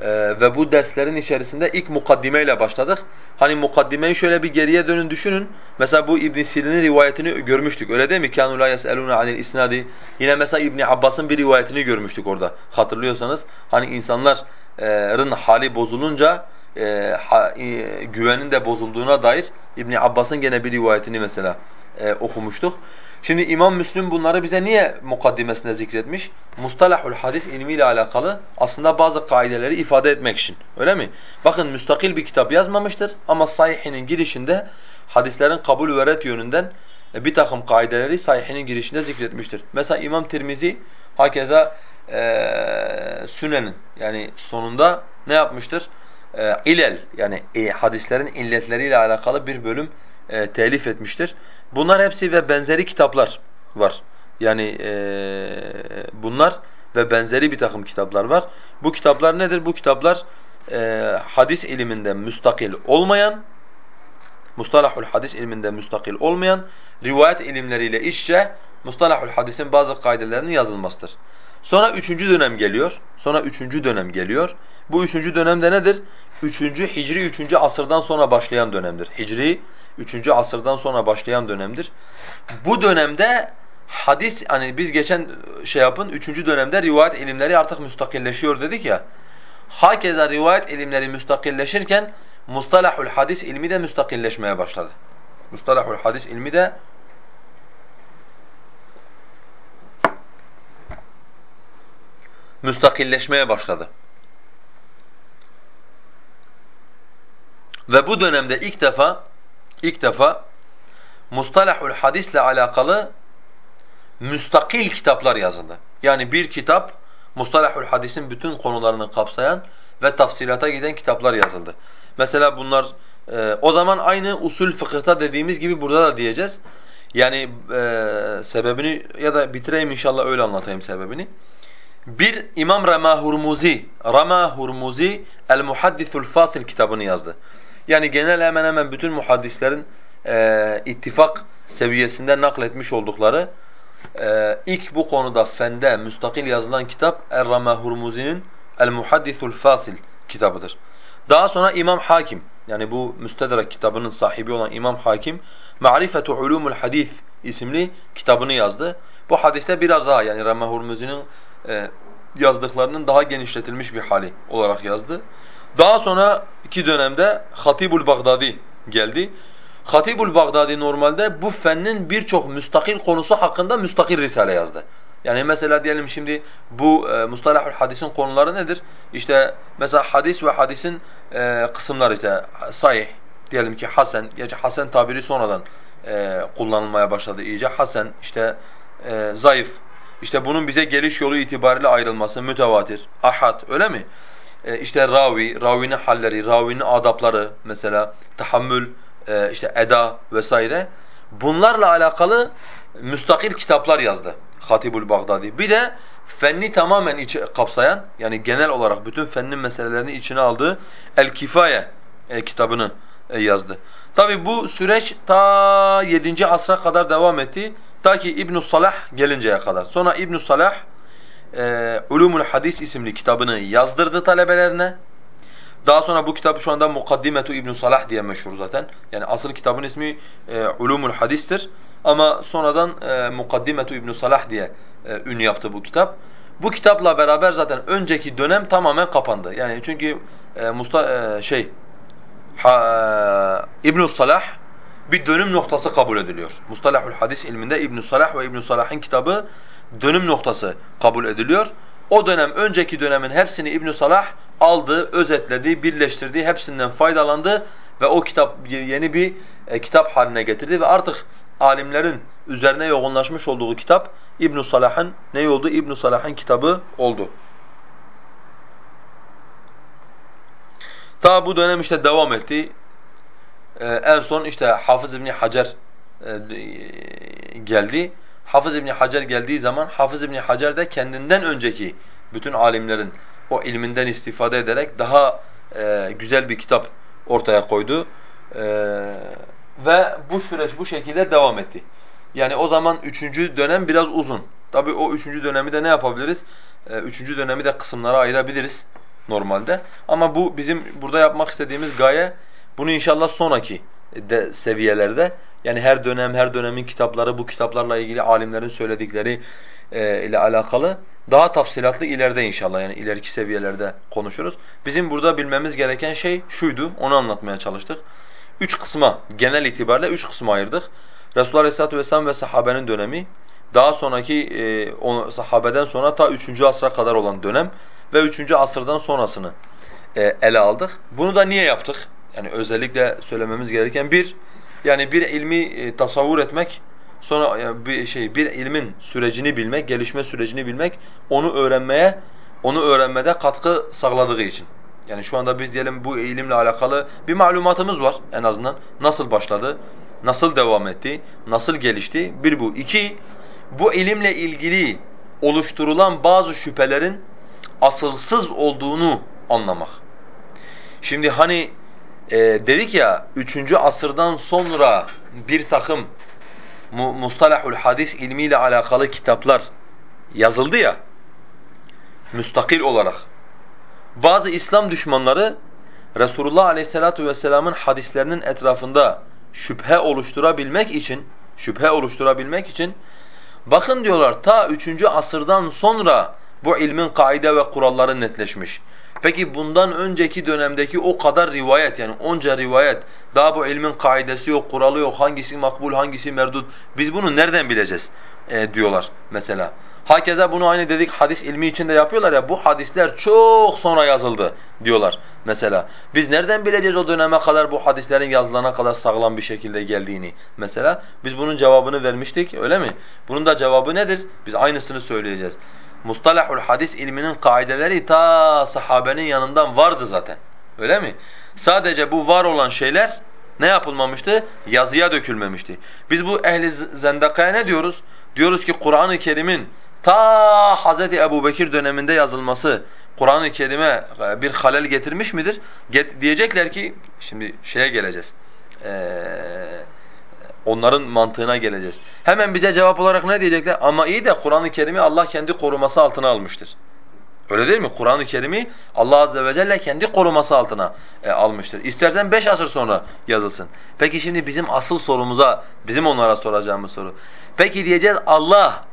Ee, ve bu derslerin içerisinde ilk mukaddimeyle başladık. Hani mukaddimeyi şöyle bir geriye dönün düşünün. Mesela bu İbn Sirin'in rivayetini görmüştük. Öyle değil mi? Kanu la yeseluna anil isnadi. Yine mesela İbn Abbas'ın bir rivayetini görmüştük orada. Hatırlıyorsanız hani insanların hali bozulunca e, ha, e, güvenin de bozulduğuna dair İbn Abbas'ın gene bir rivayetini mesela e, okumuştuk. Şimdi İmam Müslim bunları bize niye mukaddimesinde zikretmiş? Mustalahul hadis ilmiyle alakalı aslında bazı kaideleri ifade etmek için. Öyle mi? Bakın müstakil bir kitap yazmamıştır ama sahihinin girişinde hadislerin kabul ve ret yönünden e, bir takım kaideleri sahihinin girişinde zikretmiştir. Mesela İmam Tirmizi hakeza e, Sünen'in yani sonunda ne yapmıştır? E, ilel yani e, hadislerin illetleriyle alakalı bir bölüm e, telif etmiştir. Bunlar hepsi ve benzeri kitaplar var. Yani e, bunlar ve benzeri bir takım kitaplar var. Bu kitaplar nedir? Bu kitaplar e, hadis ilminden müstakil olmayan, mustalahul hadis ilminden müstakil olmayan, rivayet ilimleriyle işçe mustalahul hadisin bazı kaidelerinin yazılmasıdır. Sonra üçüncü dönem geliyor. Sonra üçüncü dönem geliyor. Bu üçüncü dönemde nedir? Üçüncü Hicri üçüncü asırdan sonra başlayan dönemdir. Hicri 3. asırdan sonra başlayan dönemdir. Bu dönemde hadis hani biz geçen şey yapın 3. dönemde rivayet ilimleri artık müstakilleşiyor dedik ya. Hakeza rivayet ilimleri müstakilleşirken mustalahul hadis ilmi de müstakilleşmeye başladı. Mustalahul hadis ilmi de müstakilleşmeye başladı. Ve bu dönemde ilk defa ilk defa mustalahul hadisle alakalı müstakil kitaplar yazıldı. Yani bir kitap mustalahul hadisin bütün konularını kapsayan ve tafsilata giden kitaplar yazıldı. Mesela bunlar e, o zaman aynı usul fıkıhta dediğimiz gibi burada da diyeceğiz. Yani e, sebebini ya da bitireyim inşallah öyle anlatayım sebebini. Bir İmam Rama Hurmuzi, Rama Hurmuzi El Muhaddisul Fasil kitabını yazdı. Yani genel hemen hemen bütün muhaddislerin e, ittifak seviyesinde nakletmiş oldukları e, ilk bu konuda fende müstakil yazılan kitap Er-Rama Hurmuzi'nin El-Muhaddisul Fasil kitabıdır. Daha sonra İmam Hakim yani bu Müstedrak kitabının sahibi olan İmam Hakim Ma'rifetu Ulumul Hadis isimli kitabını yazdı. Bu hadiste biraz daha yani Rama Hurmuzi'nin e, yazdıklarının daha genişletilmiş bir hali olarak yazdı. Daha sonra iki dönemde Hatibul Bagdadi geldi. Hatibul Bagdadi normalde bu fennin birçok müstakil konusu hakkında müstakil risale yazdı. Yani mesela diyelim şimdi bu e, mustalahul hadisin konuları nedir? İşte mesela hadis ve hadisin e, kısımları işte sahih diyelim ki hasen, gerçi hasen tabiri sonradan e, kullanılmaya başladı iyice. Hasen işte e, zayıf. İşte bunun bize geliş yolu itibariyle ayrılması mütevatir, ahad öyle mi? E, işte ravi, ravinin halleri, ravinin adapları mesela, tahammül, e, işte eda vesaire. Bunlarla alakalı müstakil kitaplar yazdı Hatibul Bagdadi. Bir de fenni tamamen içi kapsayan yani genel olarak bütün fennin meselelerini içine aldığı El Kifaye e, kitabını yazdı. Tabi bu süreç ta 7. asra kadar devam etti. Ta ki İbn Salah gelinceye kadar. Sonra İbn Salah e, Ulumul Hadis isimli kitabını yazdırdı talebelerine. Daha sonra bu kitap şu anda Mukaddimetu İbn Salah diye meşhur zaten. Yani asıl kitabın ismi e, Ulumul Hadis'tir. Ama sonradan e, Mukaddimetu İbn Salah diye e, ün yaptı bu kitap. Bu kitapla beraber zaten önceki dönem tamamen kapandı. Yani çünkü e, Musta e, şey ha, e, İbn Salah bir dönüm noktası kabul ediliyor. Mustalahul hadis ilminde İbn Salah ve İbn Salah'ın kitabı dönüm noktası kabul ediliyor. O dönem önceki dönemin hepsini İbn Salah aldı, özetledi, birleştirdi, hepsinden faydalandı ve o kitap yeni bir e, kitap haline getirdi ve artık alimlerin üzerine yoğunlaşmış olduğu kitap İbn Salah'ın ne oldu? İbn Salah'ın kitabı oldu. Ta bu dönem işte devam etti. Ee, en son işte Hafız İbn Hacer e, geldi. Hafız İbn Hacer geldiği zaman Hafız İbn Hacer de kendinden önceki bütün alimlerin o ilminden istifade ederek daha e, güzel bir kitap ortaya koydu. E, ve bu süreç bu şekilde devam etti. Yani o zaman üçüncü dönem biraz uzun. Tabi o üçüncü dönemi de ne yapabiliriz? E, üçüncü dönemi de kısımlara ayırabiliriz normalde. Ama bu bizim burada yapmak istediğimiz gaye bunu inşallah sonraki de seviyelerde yani her dönem her dönemin kitapları bu kitaplarla ilgili alimlerin söyledikleri e, ile alakalı daha tafsilatlı ileride inşallah yani ileriki seviyelerde konuşuruz. Bizim burada bilmemiz gereken şey şuydu, onu anlatmaya çalıştık. Üç kısma, genel itibariyle üç kısma ayırdık. Resulullah Aleyhisselatü Vesselam ve sahabenin dönemi, daha sonraki e, o, sahabeden sonra ta 3. asra kadar olan dönem ve 3. asırdan sonrasını e, ele aldık. Bunu da niye yaptık? Yani özellikle söylememiz gereken bir, yani bir ilmi e, tasavvur etmek, sonra yani bir şey bir ilmin sürecini bilmek, gelişme sürecini bilmek, onu öğrenmeye, onu öğrenmede katkı sağladığı için. Yani şu anda biz diyelim bu ilimle alakalı bir malumatımız var en azından. Nasıl başladı, nasıl devam etti, nasıl gelişti? Bir bu. İki, bu ilimle ilgili oluşturulan bazı şüphelerin asılsız olduğunu anlamak. Şimdi hani e, dedik ya 3. asırdan sonra bir takım mu mustalahul hadis ilmiyle alakalı kitaplar yazıldı ya müstakil olarak. Bazı İslam düşmanları Resulullah Aleyhissalatu vesselam'ın hadislerinin etrafında şüphe oluşturabilmek için şüphe oluşturabilmek için bakın diyorlar ta 3. asırdan sonra bu ilmin kaide ve kuralları netleşmiş. Peki bundan önceki dönemdeki o kadar rivayet yani onca rivayet daha bu ilmin kaidesi yok, kuralı yok, hangisi makbul, hangisi merdud biz bunu nereden bileceğiz e, diyorlar mesela. Hakeza bunu aynı dedik hadis ilmi için de yapıyorlar ya bu hadisler çok sonra yazıldı diyorlar mesela. Biz nereden bileceğiz o döneme kadar bu hadislerin yazılana kadar sağlam bir şekilde geldiğini mesela. Biz bunun cevabını vermiştik öyle mi? Bunun da cevabı nedir? Biz aynısını söyleyeceğiz mustalahul hadis ilminin kaideleri ta sahabenin yanından vardı zaten. Öyle mi? Sadece bu var olan şeyler ne yapılmamıştı? Yazıya dökülmemişti. Biz bu ehli zendakaya ne diyoruz? Diyoruz ki Kur'an-ı Kerim'in ta Hz. Ebu Bekir döneminde yazılması Kur'an-ı Kerim'e e, bir halel getirmiş midir? Get diyecekler ki, şimdi şeye geleceğiz. Ee, Onların mantığına geleceğiz. Hemen bize cevap olarak ne diyecekler? Ama iyi de Kur'an-ı Kerim'i Allah kendi koruması altına almıştır. Öyle değil mi? Kur'an-ı Kerim'i Allah azze ve celle kendi koruması altına e, almıştır. İstersen beş asır sonra yazılsın. Peki şimdi bizim asıl sorumuza, bizim onlara soracağımız soru. Peki diyeceğiz Allah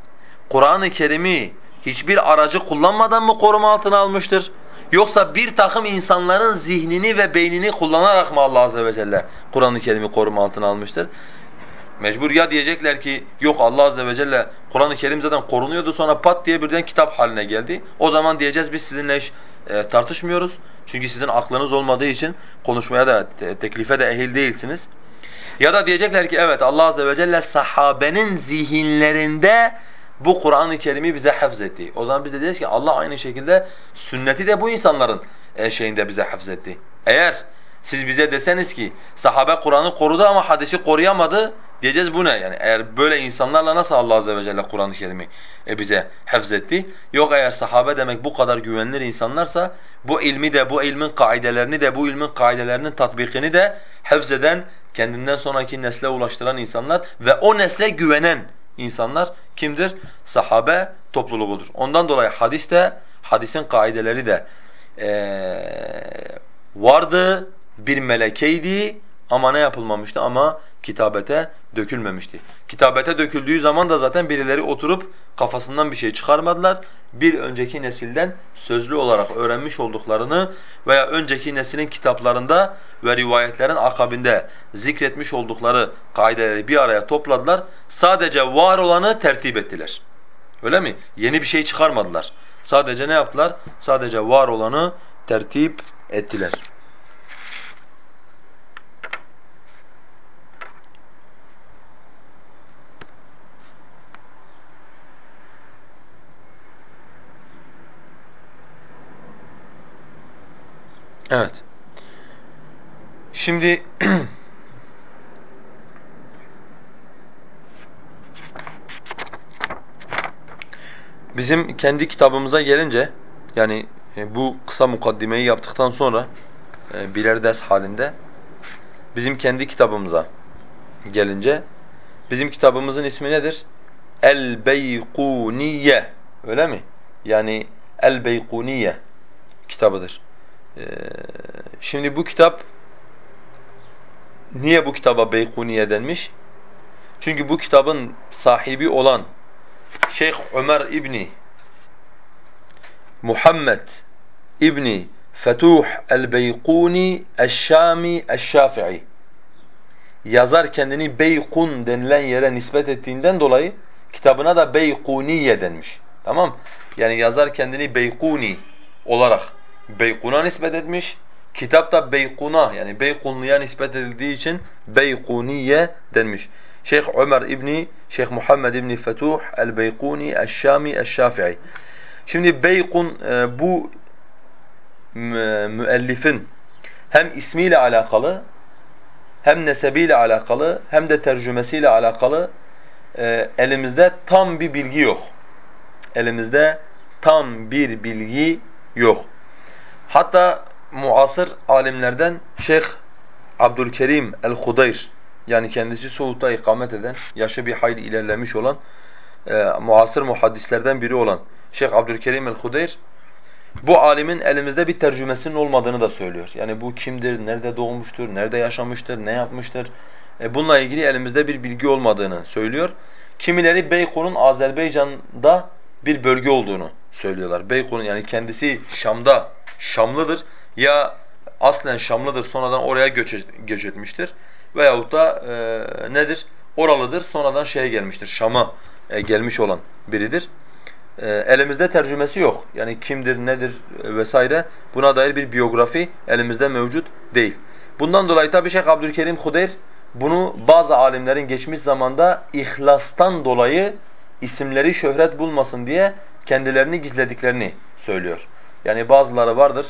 Kur'an-ı Kerim'i hiçbir aracı kullanmadan mı koruma altına almıştır? Yoksa bir takım insanların zihnini ve beynini kullanarak mı Allah azze ve celle Kur'an-ı Kerim'i koruma altına almıştır? Mecbur ya diyecekler ki yok Allah azze ve celle Kur'an-ı Kerim zaten korunuyordu sonra pat diye birden kitap haline geldi. O zaman diyeceğiz biz sizinle hiç e, tartışmıyoruz. Çünkü sizin aklınız olmadığı için konuşmaya da te teklife de ehil değilsiniz. Ya da diyecekler ki evet Allah azze ve celle sahabenin zihinlerinde bu Kur'an-ı Kerim'i bize hafzetti. O zaman biz de diyeceğiz ki Allah aynı şekilde sünneti de bu insanların e, şeyinde bize hafzetti. Eğer siz bize deseniz ki sahabe Kur'an'ı korudu ama hadisi koruyamadı diyeceğiz bu ne? Yani eğer böyle insanlarla nasıl Allah azze ve celle Kur'an-ı Kerim'i e, bize hafzetti? Yok eğer sahabe demek bu kadar güvenilir insanlarsa bu ilmi de bu ilmin kaidelerini de bu ilmin kaidelerinin tatbikini de hafzeden kendinden sonraki nesle ulaştıran insanlar ve o nesle güvenen insanlar kimdir? Sahabe topluluğudur. Ondan dolayı hadis de hadisin kaideleri de ee, vardı bir melekeydi ama ne yapılmamıştı? Ama kitabete dökülmemişti. Kitabete döküldüğü zaman da zaten birileri oturup kafasından bir şey çıkarmadılar. Bir önceki nesilden sözlü olarak öğrenmiş olduklarını veya önceki neslin kitaplarında ve rivayetlerin akabinde zikretmiş oldukları kaideleri bir araya topladılar. Sadece var olanı tertip ettiler. Öyle mi? Yeni bir şey çıkarmadılar. Sadece ne yaptılar? Sadece var olanı tertip ettiler. Evet. Şimdi [CLEARS THROAT] bizim kendi kitabımıza gelince yani e, bu kısa mukaddimeyi yaptıktan sonra e, birer ders halinde bizim kendi kitabımıza gelince bizim kitabımızın ismi nedir? El-Beykuniye öyle mi? Yani El-Beykuniye kitabıdır. Ee, şimdi bu kitap niye bu kitaba Beykuniye denmiş? Çünkü bu kitabın sahibi olan Şeyh Ömer İbni Muhammed İbni Fetuh el-Beykuni el-Şami el-Şafii yazar kendini Beykun denilen yere nispet ettiğinden dolayı kitabına da Beykuniye denmiş. Tamam? Yani yazar kendini Beykuni olarak Beykun'a nispet etmiş. Kitap da Beykun'a yani Beykunlu'ya nispet edildiği için Beykuniye denmiş. Şeyh Ömer İbni Şeyh Muhammed İbni Fetuh el-Beykuni el-Şami el-Şafii. Şimdi Beykun e, bu müellifin hem ismiyle alakalı hem nesebiyle alakalı hem de tercümesiyle alakalı e, elimizde tam bir bilgi yok. Elimizde tam bir bilgi yok. Hatta muasır alimlerden Şeyh Abdülkerim el-Hudayr yani kendisi Suud'da ikamet eden, yaşı bir hayli ilerlemiş olan e, muasır muhaddislerden biri olan Şeyh Abdülkerim el-Hudayr bu alimin elimizde bir tercümesinin olmadığını da söylüyor. Yani bu kimdir, nerede doğmuştur, nerede yaşamıştır, ne yapmıştır? E bununla ilgili elimizde bir bilgi olmadığını söylüyor. Kimileri Beykon'un Azerbaycan'da bir bölge olduğunu söylüyorlar. Beykon'un yani kendisi Şam'da, Şamlıdır ya aslen Şamlıdır sonradan oraya göç, göç etmiştir. Veyahut da e, nedir? Oralıdır sonradan şeye gelmiştir, Şam'a e, gelmiş olan biridir. E, elimizde tercümesi yok. Yani kimdir, nedir e, vesaire buna dair bir biyografi elimizde mevcut değil. Bundan dolayı tabi Şeyh Abdülkerim Hudeyr bunu bazı alimlerin geçmiş zamanda ihlastan dolayı isimleri şöhret bulmasın diye kendilerini gizlediklerini söylüyor. Yani bazıları vardır.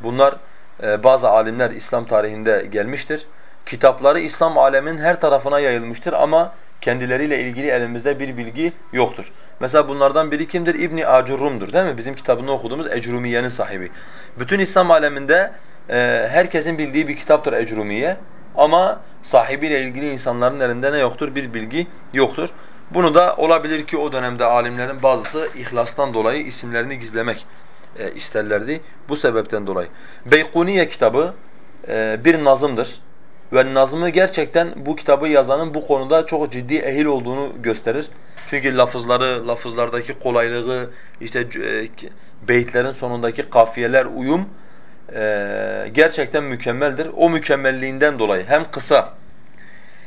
Bunlar e, bazı alimler İslam tarihinde gelmiştir. Kitapları İslam aleminin her tarafına yayılmıştır ama kendileriyle ilgili elimizde bir bilgi yoktur. Mesela bunlardan biri kimdir? İbni Acurrum'dur değil mi? Bizim kitabını okuduğumuz Ecrumiye'nin sahibi. Bütün İslam aleminde e, herkesin bildiği bir kitaptır Ecrumiye. Ama sahibiyle ilgili insanların elinde ne yoktur? Bir bilgi yoktur. Bunu da olabilir ki o dönemde alimlerin bazısı ihlastan dolayı isimlerini gizlemek e, isterlerdi. Bu sebepten dolayı. Beykuniye kitabı e, bir nazımdır. Ve nazımı gerçekten bu kitabı yazanın bu konuda çok ciddi ehil olduğunu gösterir. Çünkü lafızları, lafızlardaki kolaylığı, işte e, beyitlerin sonundaki kafiyeler, uyum e, gerçekten mükemmeldir. O mükemmelliğinden dolayı hem kısa,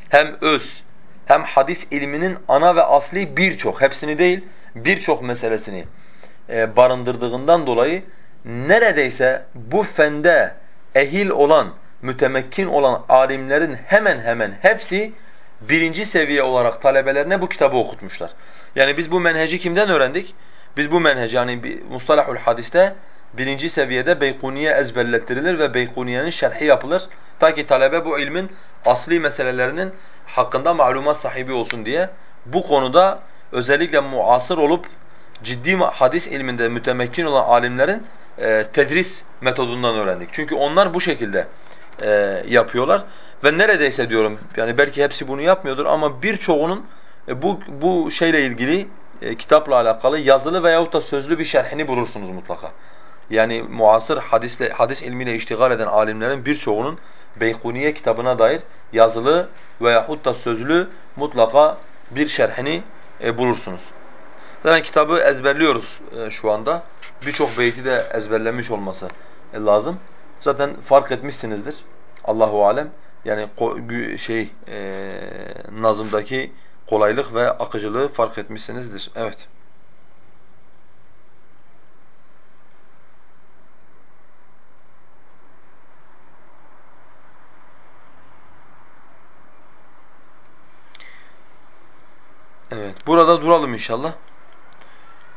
hem öz, hem hadis ilminin ana ve asli birçok, hepsini değil, birçok meselesini e, barındırdığından dolayı neredeyse bu fende ehil olan, mütemekkin olan alimlerin hemen hemen hepsi birinci seviye olarak talebelerine bu kitabı okutmuşlar. Yani biz bu menheci kimden öğrendik? Biz bu menheci yani mustalahul hadiste birinci seviyede Beykuniye ezberlettirilir ve Beykuniye'nin şerhi yapılır. Ta ki talebe bu ilmin asli meselelerinin hakkında malumat sahibi olsun diye. Bu konuda özellikle muasır olup ciddi hadis ilminde mütemekkin olan alimlerin e, tedris metodundan öğrendik. Çünkü onlar bu şekilde e, yapıyorlar ve neredeyse diyorum yani belki hepsi bunu yapmıyordur ama birçoğunun e, bu bu şeyle ilgili e, kitapla alakalı yazılı veyahut da sözlü bir şerhini bulursunuz mutlaka. Yani muasır hadisle hadis ilmiyle iştigal eden alimlerin birçoğunun Beykuniye kitabına dair yazılı veyahut da sözlü mutlaka bir şerhini e, bulursunuz. Zaten kitabı ezberliyoruz e, şu anda. Birçok beyti de ezberlemiş olması e, lazım. Zaten fark etmişsinizdir. Allahu alem. Yani şey e, nazımdaki kolaylık ve akıcılığı fark etmişsinizdir. Evet. Evet. Burada duralım inşallah.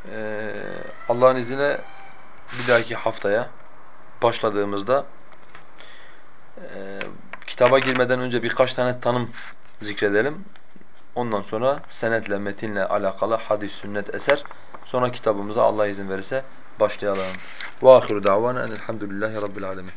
Ee, Allah'ın izniyle bir dahaki haftaya başladığımızda Ee, kitaba girmeden önce birkaç tane tanım zikredelim. Ondan sonra senetle, metinle alakalı hadis, sünnet, eser. Sonra kitabımıza Allah izin verirse başlayalım. Ve ahiru davana enelhamdülillahi rabbil alemin.